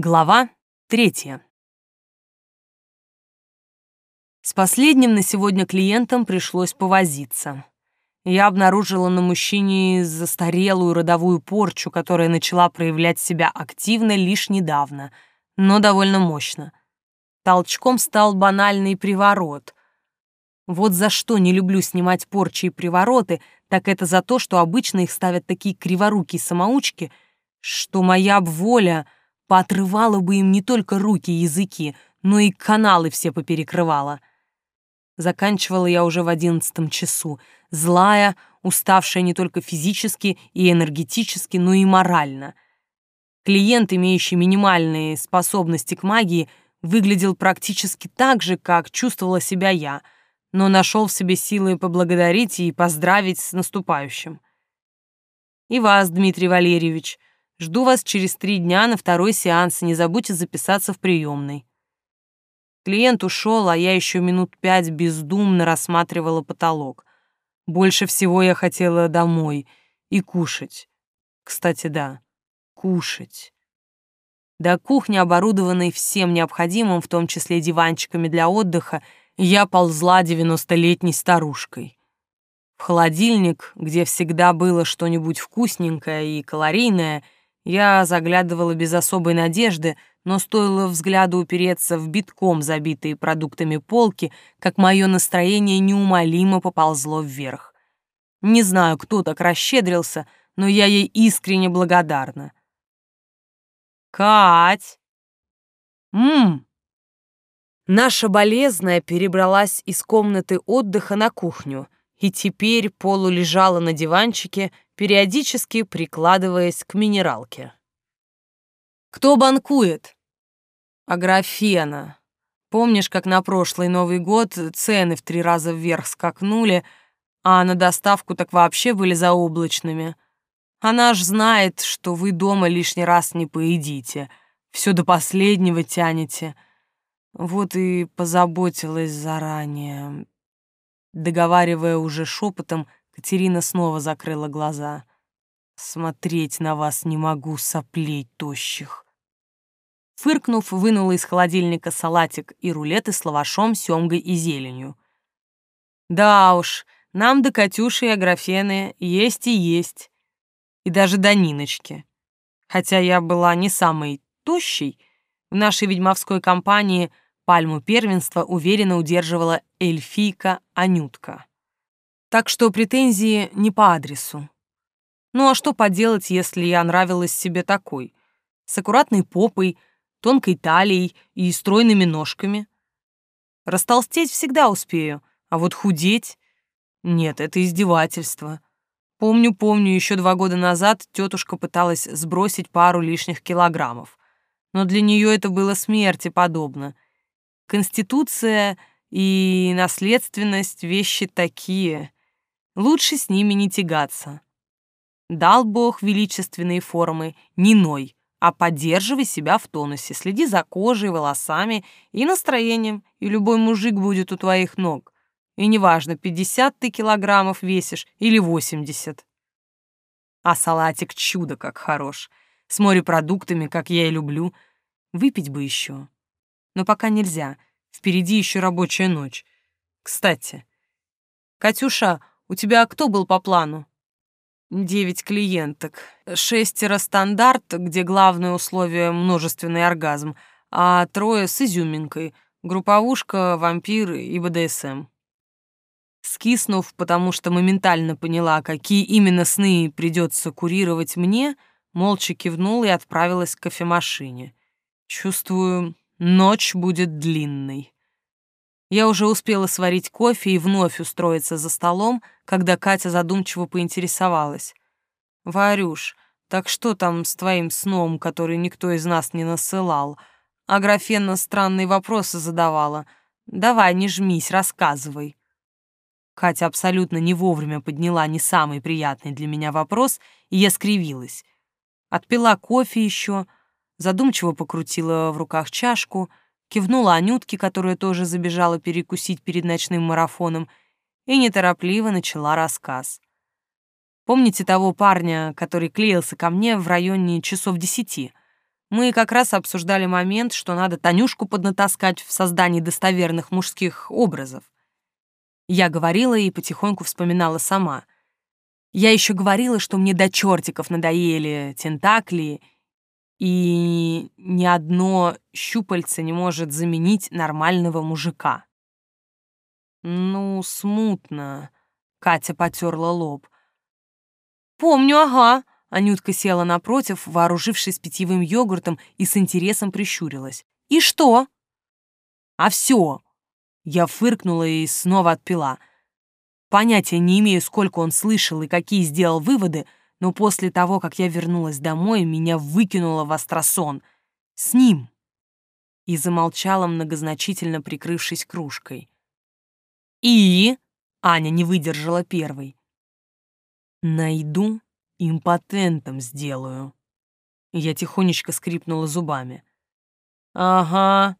Глава третья. С последним на сегодня клиентом пришлось повозиться. Я обнаружила на мужчине застарелую родовую порчу, которая начала проявлять себя активно лишь недавно, но довольно мощно. Толчком стал банальный приворот. Вот за что не люблю снимать порчи и привороты, так это за то, что обычно их ставят такие криворукие самоучки, что моя воля — поотрывала бы им не только руки и языки, но и каналы все поперекрывала. Заканчивала я уже в одиннадцатом часу, злая, уставшая не только физически и энергетически, но и морально. Клиент, имеющий минимальные способности к магии, выглядел практически так же, как чувствовала себя я, но нашел в себе силы поблагодарить и поздравить с наступающим. И вас, Дмитрий Валерьевич, Жду вас через три дня на второй сеанс, не забудьте записаться в приемной. Клиент ушел, а я еще минут пять бездумно рассматривала потолок. Больше всего я хотела домой и кушать. Кстати, да, кушать. До кухни, оборудованной всем необходимым, в том числе диванчиками для отдыха, я ползла девяностолетней старушкой. В холодильник, где всегда было что-нибудь вкусненькое и калорийное — я заглядывала без особой надежды, но стоило взгляду упереться в битком забитые продуктами полки, как мое настроение неумолимо поползло вверх. Не знаю, кто так расщедрился, но я ей искренне благодарна. «Кать!» «Ммм!» Наша болезная перебралась из комнаты отдыха на кухню и теперь полулежала на диванчике, периодически прикладываясь к минералке. «Кто банкует?» «Аграфена. Помнишь, как на прошлый Новый год цены в три раза вверх скакнули, а на доставку так вообще были заоблачными? Она ж знает, что вы дома лишний раз не поедите, все до последнего тянете. Вот и позаботилась заранее». Договаривая уже шепотом, Катерина снова закрыла глаза. «Смотреть на вас не могу, соплей тощих». Фыркнув, вынула из холодильника салатик и рулеты с лавашом, семгой и зеленью. «Да уж, нам до Катюши и Аграфены есть и есть. И даже до Ниночки. Хотя я была не самой тощей, в нашей ведьмовской компании пальму первенства уверенно удерживала эльфийка Анютка. Так что претензии не по адресу. Ну а что поделать, если я нравилась себе такой? С аккуратной попой, тонкой талией и стройными ножками. Растолстеть всегда успею, а вот худеть... Нет, это издевательство. Помню, помню, еще два года назад тетушка пыталась сбросить пару лишних килограммов. Но для нее это было смерти подобно. Конституция и наследственность — вещи такие. Лучше с ними не тягаться. Дал Бог величественные формы, не ной, а поддерживай себя в тонусе, следи за кожей, волосами и настроением, и любой мужик будет у твоих ног. И неважно, 50 ты килограммов весишь или 80. А салатик чудо как хорош. С морепродуктами, как я и люблю. Выпить бы еще. Но пока нельзя. Впереди еще рабочая ночь. Кстати, Катюша, у тебя кто был по плану? Девять клиенток. Шестеро стандарт, где главное условие — множественный оргазм, а трое с изюминкой — групповушка, вампир и БДСМ. Скиснув, потому что моментально поняла, какие именно сны придется курировать мне, молча кивнула и отправилась к кофемашине. Чувствую, ночь будет длинной. Я уже успела сварить кофе и вновь устроиться за столом, когда Катя задумчиво поинтересовалась. «Варюш, так что там с твоим сном, который никто из нас не насылал?» А Графена странные вопросы задавала. «Давай, не жмись, рассказывай». Катя абсолютно не вовремя подняла не самый приятный для меня вопрос, и я скривилась. Отпила кофе еще, задумчиво покрутила в руках чашку — кивнула Анютке, которая тоже забежала перекусить перед ночным марафоном, и неторопливо начала рассказ. Помните того парня, который клеился ко мне в районе часов десяти? Мы как раз обсуждали момент, что надо Танюшку поднатаскать в создании достоверных мужских образов. Я говорила и потихоньку вспоминала сама. Я еще говорила, что мне до чертиков надоели тентакли, и ни одно щупальце не может заменить нормального мужика. Ну, смутно. Катя потерла лоб. Помню, ага. Анютка села напротив, вооружившись питьевым йогуртом, и с интересом прищурилась. «И что?» «А все!» Я фыркнула и снова отпила. Понятия не имею, сколько он слышал и какие сделал выводы, но после того, как я вернулась домой, меня выкинуло в астросон. С ним. И замолчала, многозначительно прикрывшись кружкой. «И?» — Аня не выдержала первой. «Найду импотентом сделаю». Я тихонечко скрипнула зубами. «Ага».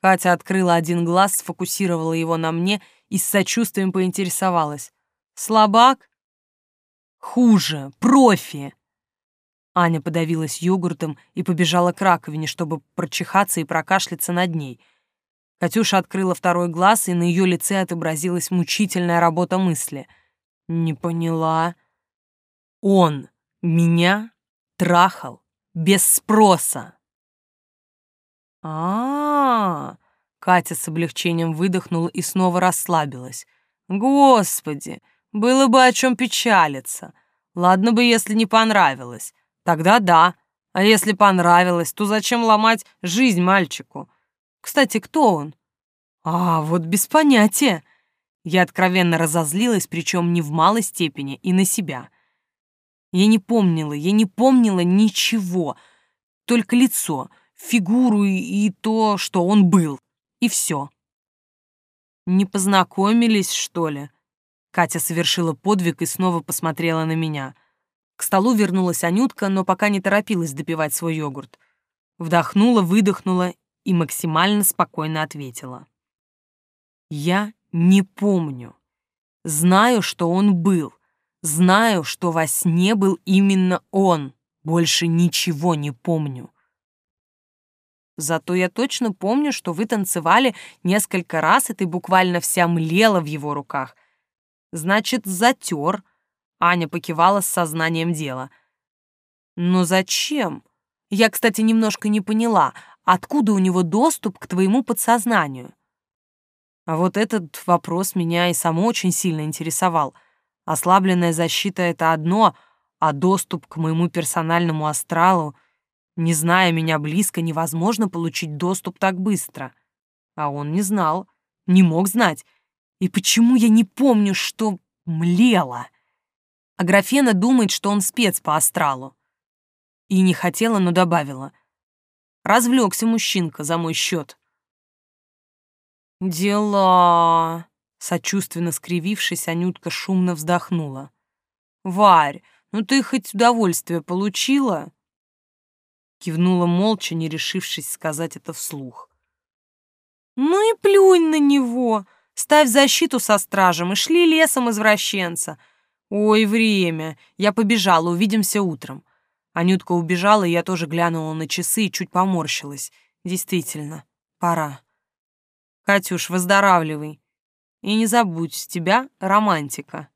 Катя открыла один глаз, сфокусировала его на мне и с сочувствием поинтересовалась. «Слабак?» «Хуже, профи!» Аня подавилась йогуртом и побежала к раковине, чтобы прочихаться и прокашляться над ней. Катюша открыла второй глаз, и на ее лице отобразилась мучительная работа мысли. «Не поняла», он меня трахал без спроса. А, Катя с облегчением выдохнула и снова расслабилась. Господи, было бы о чем печалиться. Ладно бы, если не понравилось. Тогда да. А если понравилось, то зачем ломать жизнь мальчику? Кстати, кто он? А, вот без понятия. Я откровенно разозлилась, причем не в малой степени, и на себя. Я не помнила, я не помнила ничего, только лицо, фигуру и то, что он был, и все. Не познакомились, что ли? Катя совершила подвиг и снова посмотрела на меня. К столу вернулась Анютка, но пока не торопилась допивать свой йогурт. Вдохнула, выдохнула и максимально спокойно ответила. «Я не помню. Знаю, что он был, Знаю, что во сне был именно он. Больше ничего не помню. Зато я точно помню, что вы танцевали несколько раз, и ты буквально вся млела в его руках. Значит, затер. Аня покивала с сознанием дела. Но зачем? Я, кстати, немножко не поняла, откуда у него доступ к твоему подсознанию. А вот этот вопрос меня и само очень сильно интересовал — Ослабленная защита — это одно, а доступ к моему персональному астралу, не зная меня близко, невозможно получить доступ так быстро. А он не знал, не мог знать. И почему я не помню, что млела? А Графена думает, что он спец по астралу. И не хотела, но добавила. Развлекся мужчинка за мой счет. «Дела...» Сочувственно скривившись, Анютка шумно вздохнула. «Варь, ну ты хоть удовольствие получила?» Кивнула молча, не решившись сказать это вслух. «Ну и плюнь на него! Ставь защиту со стражем и шли лесом извращенца! Ой, время! Я побежала, увидимся утром!» Анютка убежала, и я тоже глянула на часы и чуть поморщилась. Действительно, пора. «Катюш, выздоравливай. И не забудь, с тебя романтика.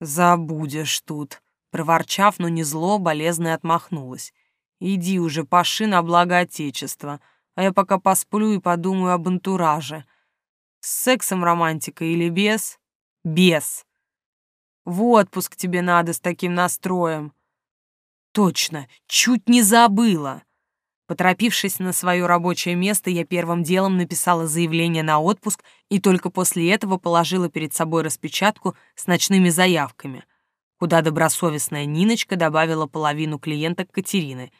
Забудешь тут, проворчав, но не зло, болезненно отмахнулась. Иди уже, паши на благо Отечества, а я пока посплю и подумаю об антураже. С сексом романтика или без? Без. В отпуск тебе надо с таким настроем. Точно, чуть не забыла. Поторопившись на свое рабочее место, я первым делом написала заявление на отпуск и только после этого положила перед собой распечатку с ночными заявками, куда добросовестная Ниночка добавила половину клиенток Катерины.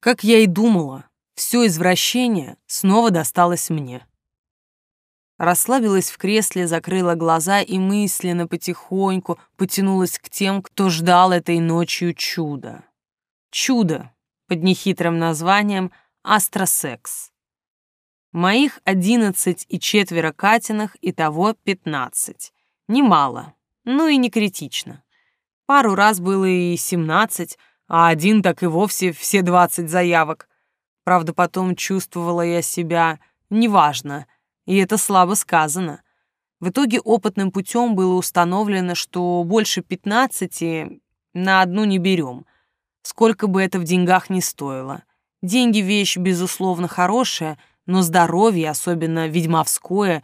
Как я и думала, все извращение снова досталось мне. Расслабилась в кресле, закрыла глаза и мысленно потихоньку потянулась к тем, кто ждал этой ночью чуда. Чудо, под нехитрым названием «Астросекс». Моих одиннадцать и четверо Катиных, итого пятнадцать. Немало, ну и не критично. Пару раз было и семнадцать, а один так и вовсе все двадцать заявок. Правда, потом чувствовала я себя неважно, и это слабо сказано. В итоге опытным путем было установлено, что больше 15 на одну не берем, сколько бы это в деньгах ни стоило. Деньги — вещь, безусловно, хорошая, но здоровье, особенно ведьмовское,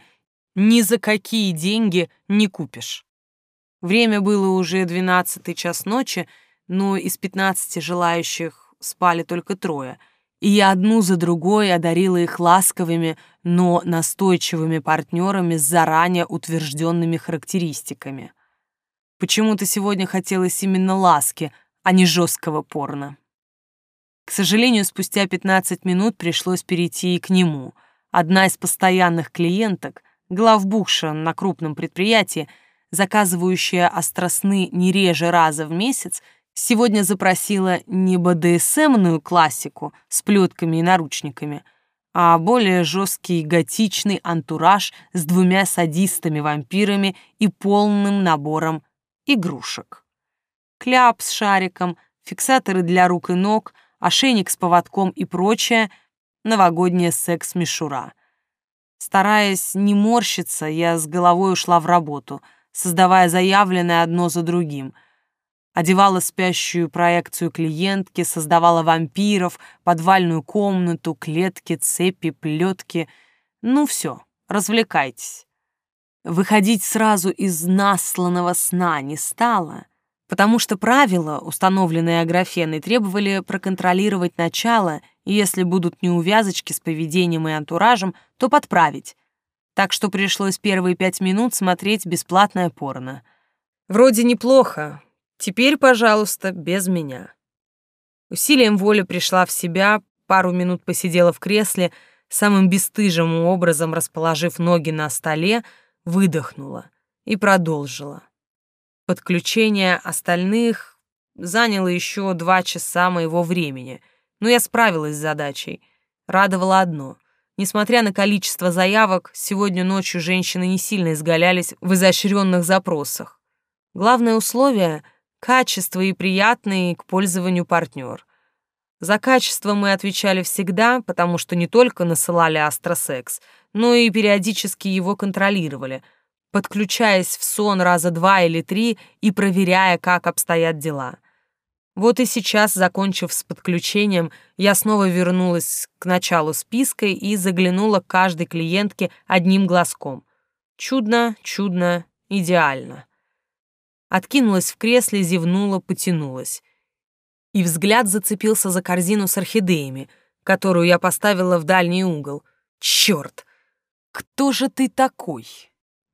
ни за какие деньги не купишь. Время было уже двенадцатый час ночи, но из пятнадцати желающих спали только трое, и я одну за другой одарила их ласковыми, но настойчивыми партнерами с заранее утвержденными характеристиками. Почему-то сегодня хотелось именно ласки, а не жесткого порно. К сожалению, спустя 15 минут пришлось перейти и к нему. Одна из постоянных клиенток, главбухша на крупном предприятии, заказывающая остросны не реже раза в месяц, сегодня запросила не БДСМную классику с плетками и наручниками, а более жесткий готичный антураж с двумя садистами-вампирами и полным набором игрушек. Кляп с шариком, фиксаторы для рук и ног, ошейник с поводком и прочее — новогодняя секс-мишура. Стараясь не морщиться, я с головой ушла в работу, создавая заявленное одно за другим. Одевала спящую проекцию клиентки, создавала вампиров, подвальную комнату, клетки, цепи, плетки. Ну все, развлекайтесь. Выходить сразу из насланного сна не стало, потому что правила, установленные Аграфеной, требовали проконтролировать начало, и если будут неувязочки с поведением и антуражем, то подправить. Так что пришлось первые пять минут смотреть бесплатное порно. Вроде неплохо. Теперь, пожалуйста, без меня. Усилием воли пришла в себя, пару минут посидела в кресле, самым бесстыжим образом расположив ноги на столе, выдохнула и продолжила. Подключение остальных заняло еще два часа моего времени, но я справилась с задачей. Радовало одно. Несмотря на количество заявок, сегодня ночью женщины не сильно изгалялись в изощренных запросах. Главное условие — качество и приятный к пользованию партнер. За качество мы отвечали всегда, потому что не только насылали астросекс — но и периодически его контролировали, подключаясь в сон раза два или три и проверяя, как обстоят дела. Вот и сейчас, закончив с подключением, я снова вернулась к началу списка и заглянула к каждой клиентке одним глазком. Чудно, чудно, идеально. Откинулась в кресле, зевнула, потянулась. И взгляд зацепился за корзину с орхидеями, которую я поставила в дальний угол. Черт! «Кто же ты такой,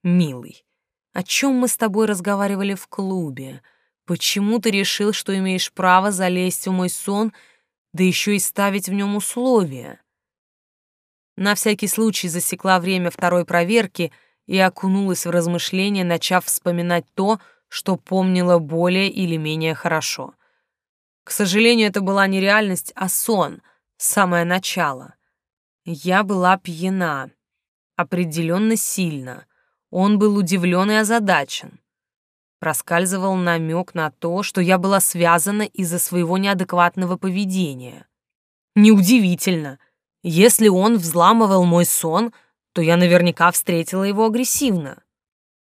милый? О чем мы с тобой разговаривали в клубе? Почему ты решил, что имеешь право залезть в мой сон, да еще и ставить в нем условия?» На всякий случай засекла время второй проверки и окунулась в размышления, начав вспоминать то, что помнила более или менее хорошо. К сожалению, это была не реальность, а сон, самое начало. Я была пьяна определенно сильно. Он был удивлен и озадачен. Проскальзывал намек на то, что я была связана из-за своего неадекватного поведения. Неудивительно. Если он взламывал мой сон, то я наверняка встретила его агрессивно.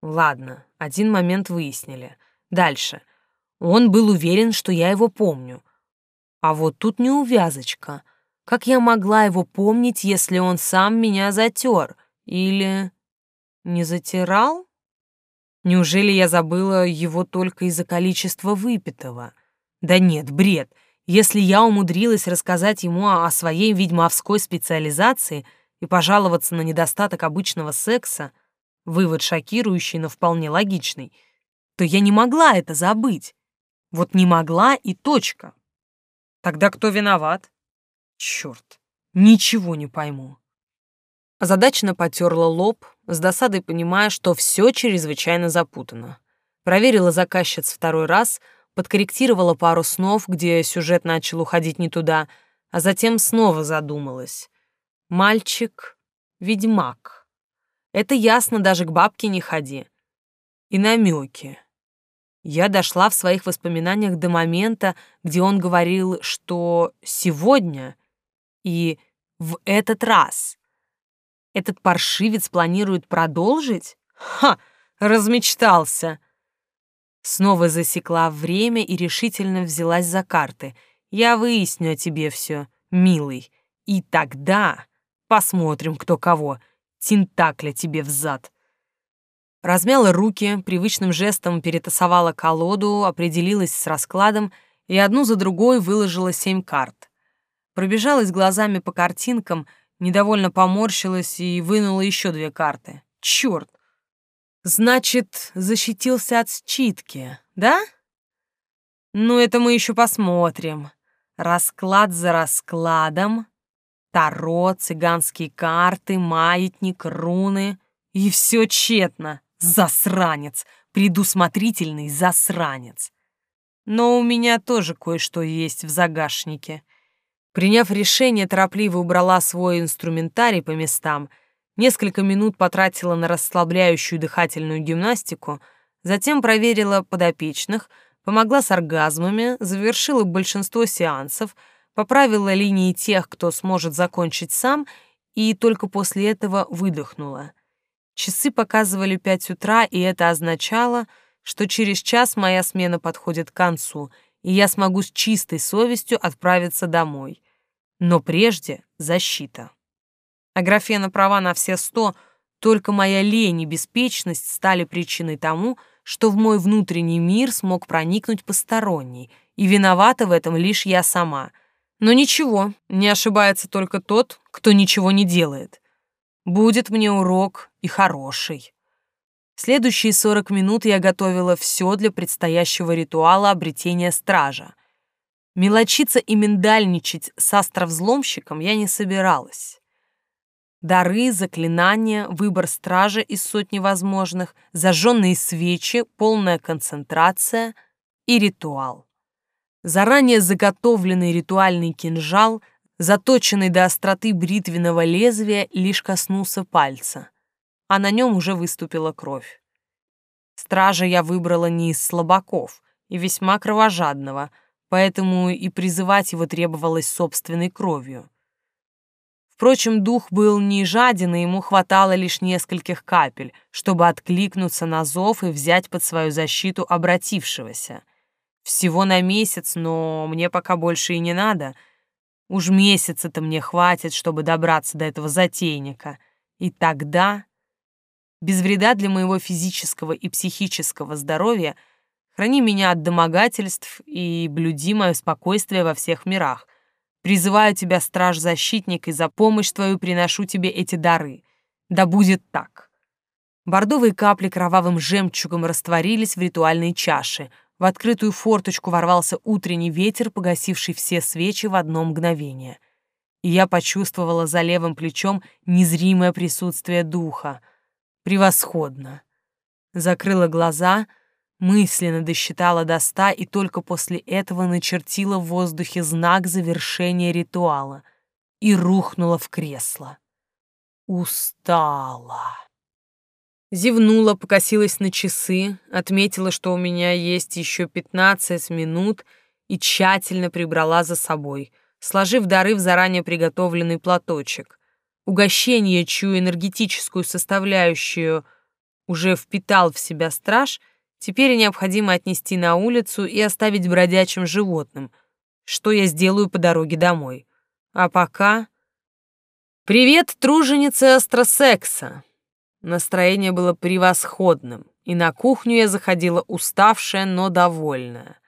Ладно, один момент выяснили. Дальше. Он был уверен, что я его помню. А вот тут неувязочка. Как я могла его помнить, если он сам меня затер? Или не затирал? Неужели я забыла его только из-за количества выпитого? Да нет, бред. Если я умудрилась рассказать ему о своей ведьмовской специализации и пожаловаться на недостаток обычного секса, вывод шокирующий, но вполне логичный, то я не могла это забыть. Вот не могла и точка. Тогда кто виноват? Черт, ничего не пойму. Озадаченно потерла лоб, с досадой понимая, что все чрезвычайно запутано. Проверила заказчиц второй раз, подкорректировала пару снов, где сюжет начал уходить не туда, а затем снова задумалась. Мальчик — ведьмак. Это ясно, даже к бабке не ходи. И намеки. Я дошла в своих воспоминаниях до момента, где он говорил, что сегодня И в этот раз этот паршивец планирует продолжить? Ха, размечтался. Снова засекла время и решительно взялась за карты. Я выясню о тебе все, милый. И тогда посмотрим, кто кого. Тентакля тебе взад. Размяла руки, привычным жестом перетасовала колоду, определилась с раскладом и одну за другой выложила семь карт. Пробежалась глазами по картинкам, недовольно поморщилась и вынула еще две карты. Черт! Значит, защитился от считки, да? Ну, это мы еще посмотрим. Расклад за раскладом. Таро, цыганские карты, маятник, руны. И все тщетно. Засранец. Предусмотрительный засранец. Но у меня тоже кое-что есть в загашнике. Приняв решение, торопливо убрала свой инструментарий по местам, несколько минут потратила на расслабляющую дыхательную гимнастику, затем проверила подопечных, помогла с оргазмами, завершила большинство сеансов, поправила линии тех, кто сможет закончить сам, и только после этого выдохнула. Часы показывали пять утра, и это означало, что через час моя смена подходит к концу, и я смогу с чистой совестью отправиться домой. Но прежде защита. Аграфена права на все сто, только моя лень и беспечность стали причиной тому, что в мой внутренний мир смог проникнуть посторонний, и виновата в этом лишь я сама. Но ничего, не ошибается только тот, кто ничего не делает. Будет мне урок и хороший. Следующие сорок минут я готовила все для предстоящего ритуала обретения стража. Мелочиться и миндальничать с астровзломщиком я не собиралась. Дары, заклинания, выбор стража из сотни возможных, зажженные свечи, полная концентрация и ритуал. Заранее заготовленный ритуальный кинжал, заточенный до остроты бритвенного лезвия, лишь коснулся пальца, а на нем уже выступила кровь. Стража я выбрала не из слабаков и весьма кровожадного — поэтому и призывать его требовалось собственной кровью. Впрочем, дух был не жаден, и ему хватало лишь нескольких капель, чтобы откликнуться на зов и взять под свою защиту обратившегося. Всего на месяц, но мне пока больше и не надо. Уж месяца-то мне хватит, чтобы добраться до этого затейника. И тогда, без вреда для моего физического и психического здоровья, Храни меня от домогательств и блюди мое спокойствие во всех мирах. Призываю тебя, страж-защитник, и за помощь твою приношу тебе эти дары. Да будет так». Бордовые капли кровавым жемчугом растворились в ритуальной чаше. В открытую форточку ворвался утренний ветер, погасивший все свечи в одно мгновение. И я почувствовала за левым плечом незримое присутствие духа. Превосходно. Закрыла глаза — мысленно досчитала до ста и только после этого начертила в воздухе знак завершения ритуала и рухнула в кресло. Устала. Зевнула, покосилась на часы, отметила, что у меня есть еще пятнадцать минут и тщательно прибрала за собой, сложив дары в заранее приготовленный платочек. Угощение, чью энергетическую составляющую уже впитал в себя страж — Теперь необходимо отнести на улицу и оставить бродячим животным, что я сделаю по дороге домой. А пока... «Привет, труженицы астросекса!» Настроение было превосходным, и на кухню я заходила уставшая, но довольная.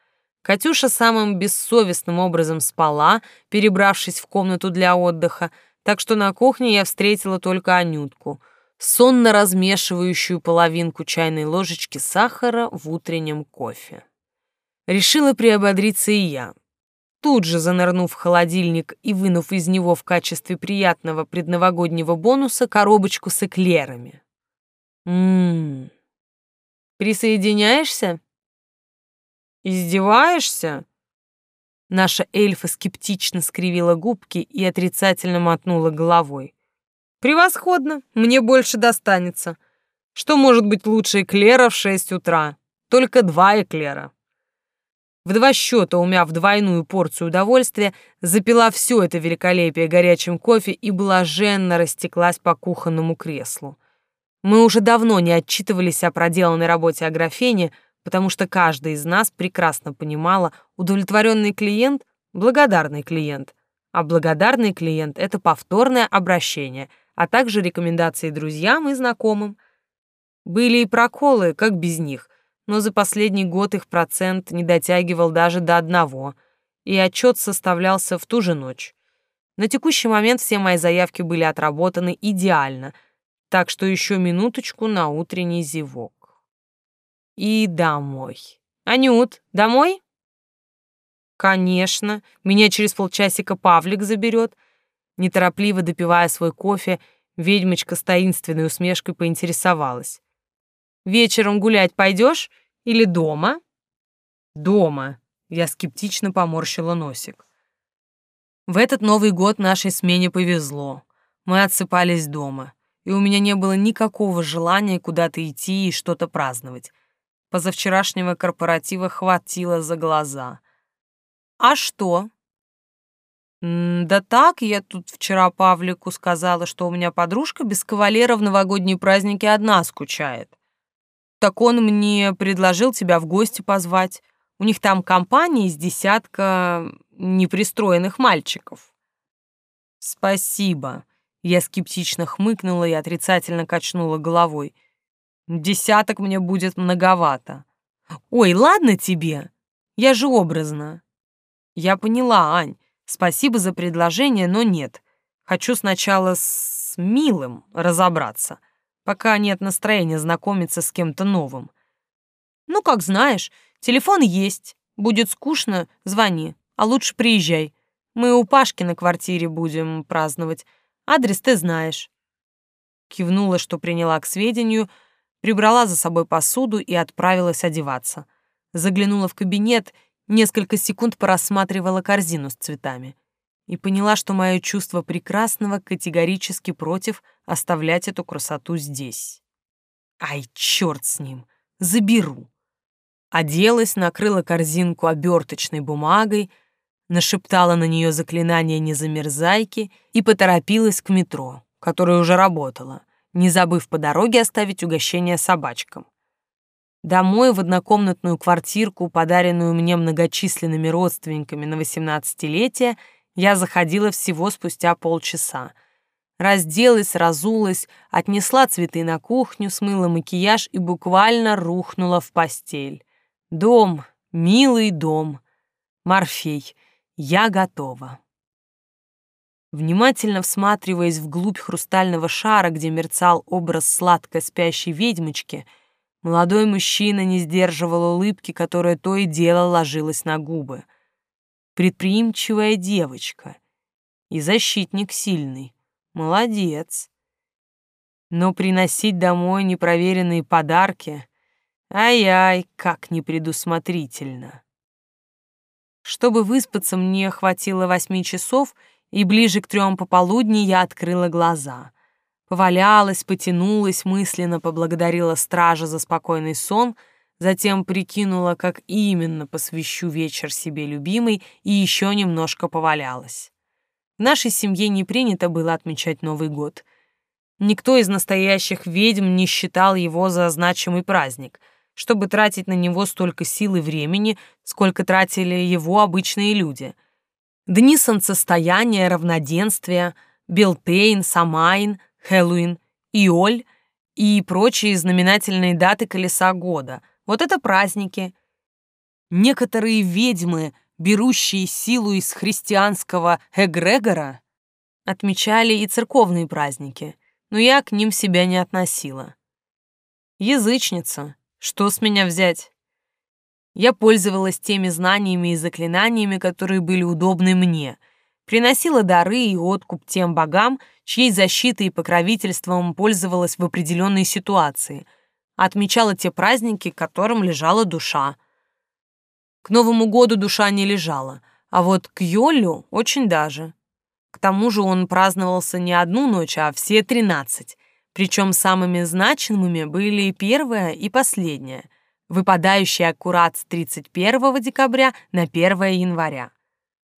Катюша самым бессовестным образом спала, перебравшись в комнату для отдыха, так что на кухне я встретила только Анютку — сонно размешивающую половинку чайной ложечки сахара в утреннем кофе. Решила приободриться и я. Тут же занырнув в холодильник и вынув из него в качестве приятного предновогоднего бонуса коробочку с эклерами. Ммм. Присоединяешься? Издеваешься? Наша эльфа скептично скривила губки и отрицательно мотнула головой. Превосходно, мне больше достанется. Что может быть лучше эклера в шесть утра? Только два эклера. в два счета умяв двойную порцию удовольствия, запила все это великолепие горячим кофе и блаженно растеклась по кухонному креслу. Мы уже давно не отчитывались о проделанной работе Аграфене, потому что каждая из нас прекрасно понимала, удовлетворенный клиент — благодарный клиент, а благодарный клиент — это повторное обращение, а также рекомендации друзьям и знакомым. Были и проколы, как без них, но за последний год их процент не дотягивал даже до одного, и отчет составлялся в ту же ночь. На текущий момент все мои заявки были отработаны идеально, так что еще минуточку на утренний зевок. И домой. «Анют, домой?» «Конечно. Меня через полчасика Павлик заберет». Неторопливо допивая свой кофе, ведьмочка с таинственной усмешкой поинтересовалась. Вечером гулять пойдешь или дома? Дома. Я скептично поморщила носик. В этот Новый год нашей смене повезло. Мы отсыпались дома, и у меня не было никакого желания куда-то идти и что-то праздновать. Позавчерашнего корпоратива хватило за глаза. А что? Да так, я тут вчера Павлику сказала, что у меня подружка без кавалера в новогодние праздники одна скучает. Так он мне предложил тебя в гости позвать. У них там компания из десятка непристроенных мальчиков. Спасибо. Я скептично хмыкнула и отрицательно качнула головой. Десяток мне будет многовато. Ой, ладно тебе. Я же образно. Я поняла, Ань. Спасибо за предложение, но нет. Хочу сначала с милым разобраться пока нет настроения знакомиться с кем-то новым. Ну, как знаешь, телефон есть. Будет скучно, звони, а лучше приезжай. Мы у Пашки на квартире будем праздновать. Адрес ты знаешь. Кивнула, что приняла к сведению, прибрала за собой посуду и отправилась одеваться. Заглянула в кабинет, несколько секунд порассматривала корзину с цветами и поняла, что мое чувство прекрасного категорически против оставлять эту красоту здесь. Ай, черт с ним, заберу. Оделась, накрыла корзинку оберточной бумагой, нашептала на нее заклинание незамерзайки и поторопилась к метро, которое уже работало, не забыв по дороге оставить угощение собачкам. Домой в однокомнатную квартирку, подаренную мне многочисленными родственниками на восемнадцатилетие, я заходила всего спустя полчаса. Разделась, разулась, отнесла цветы на кухню, смыла макияж и буквально рухнула в постель. Дом, милый дом. Морфей, я готова. Внимательно всматриваясь вглубь хрустального шара, где мерцал образ сладко спящей ведьмочки, молодой мужчина не сдерживал улыбки, которая то и дело ложилась на губы — предприимчивая девочка. И защитник сильный. Молодец. Но приносить домой непроверенные подарки... Ай-ай, как непредусмотрительно. Чтобы выспаться, мне хватило восьми часов, и ближе к трем пополудни я открыла глаза. Повалялась, потянулась, мысленно поблагодарила стража за спокойный сон — затем прикинула, как именно посвящу вечер себе любимой и еще немножко повалялась. В нашей семье не принято было отмечать Новый год. Никто из настоящих ведьм не считал его за значимый праздник, чтобы тратить на него столько сил и времени, сколько тратили его обычные люди. Дни солнцестояния, равноденствия, Белтейн, Самайн, Хэллоуин, Иоль и прочие знаменательные даты колеса года — вот это праздники. Некоторые ведьмы, берущие силу из христианского эгрегора, отмечали и церковные праздники, но я к ним себя не относила. Язычница, что с меня взять? Я пользовалась теми знаниями и заклинаниями, которые были удобны мне, приносила дары и откуп тем богам, чьей защитой и покровительством пользовалась в определенной ситуации — отмечала те праздники, которым лежала душа. К Новому году душа не лежала, а вот к Йолю очень даже. К тому же он праздновался не одну ночь, а все тринадцать, причем самыми значимыми были первая и последняя. выпадающий аккурат с 31 декабря на 1 января.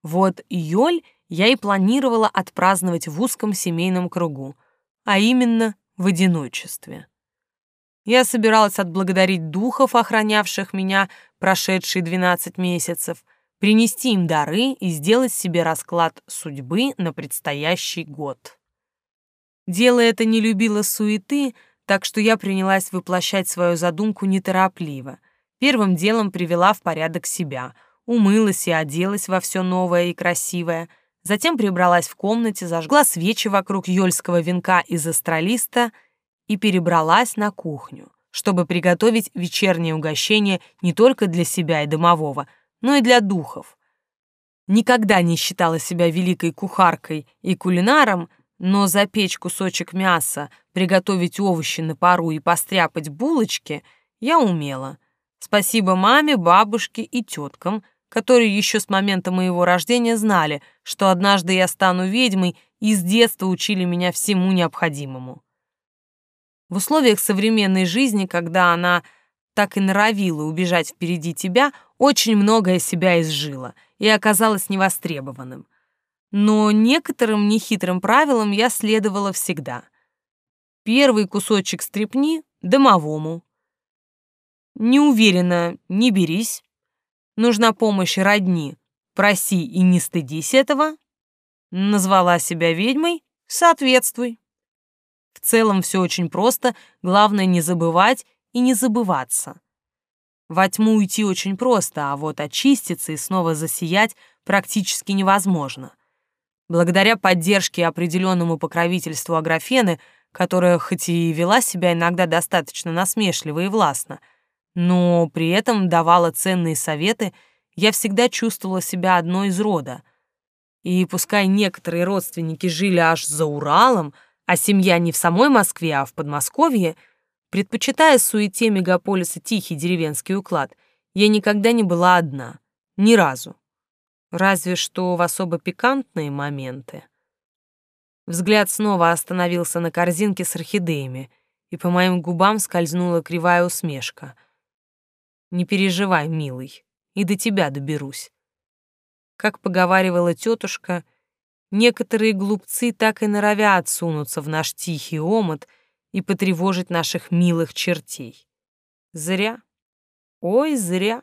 Вот Йоль я и планировала отпраздновать в узком семейном кругу, а именно в одиночестве. Я собиралась отблагодарить духов, охранявших меня прошедшие 12 месяцев, принести им дары и сделать себе расклад судьбы на предстоящий год. Дело это не любило суеты, так что я принялась воплощать свою задумку неторопливо. Первым делом привела в порядок себя, умылась и оделась во все новое и красивое, затем прибралась в комнате, зажгла свечи вокруг ёльского венка из астролиста и перебралась на кухню, чтобы приготовить вечернее угощение не только для себя и домового, но и для духов. Никогда не считала себя великой кухаркой и кулинаром, но запечь кусочек мяса, приготовить овощи на пару и постряпать булочки я умела. Спасибо маме, бабушке и теткам, которые еще с момента моего рождения знали, что однажды я стану ведьмой и с детства учили меня всему необходимому. В условиях современной жизни, когда она так и норовила убежать впереди тебя, очень многое себя изжила и оказалось невостребованным — но некоторым нехитрым правилам я следовала всегда. Первый кусочек стрепни — домовому. Не уверена, не берись. Нужна помощь родни, проси и не стыдись этого. Назвала себя ведьмой — соответствуй. В целом все очень просто, главное не забывать и не забываться. Во тьму уйти очень просто, а вот очиститься и снова засиять практически невозможно. Благодаря поддержке и определенному покровительству Аграфены, которая хоть и вела себя иногда достаточно насмешливо и властно, но при этом давала ценные советы, я всегда чувствовала себя одной из рода. И пускай некоторые родственники жили аж за Уралом, а семья не в самой Москве, а в Подмосковье, предпочитая суете мегаполиса тихий деревенский уклад, я никогда не была одна. Ни разу. Разве что в особо пикантные моменты. Взгляд снова остановился на корзинке с орхидеями, и по моим губам скользнула кривая усмешка. «Не переживай, милый, и до тебя доберусь». Как поговаривала тетушка, некоторые глупцы так и норовят сунуться в наш тихий омут и потревожить наших милых чертей. Зря. Ой, зря.